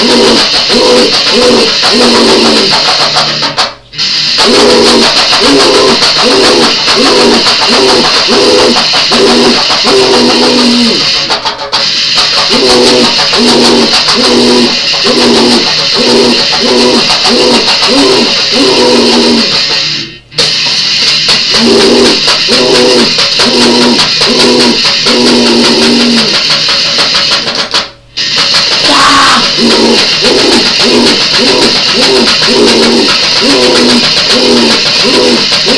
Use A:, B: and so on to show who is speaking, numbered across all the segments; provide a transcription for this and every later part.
A: Ooh, ooh, ooh. Oh,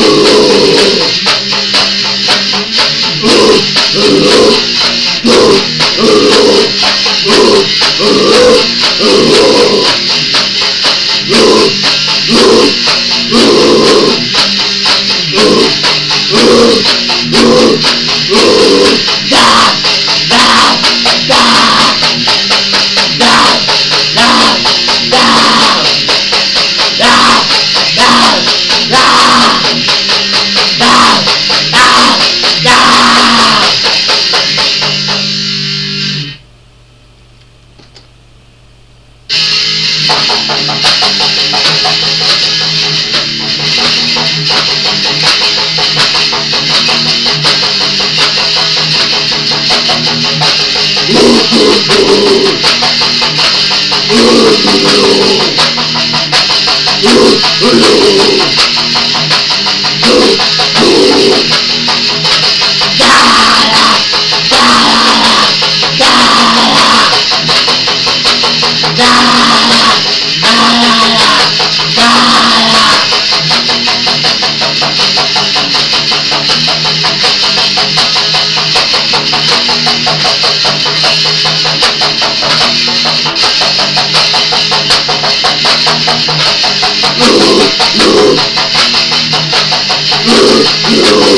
A: Ugh! you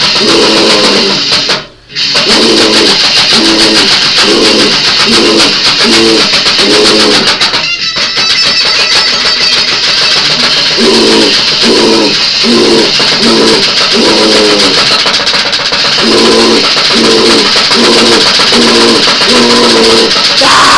A: 大。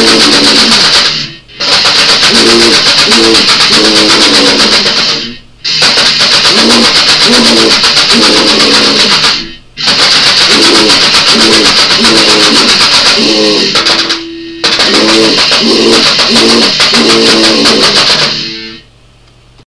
A: Thank you.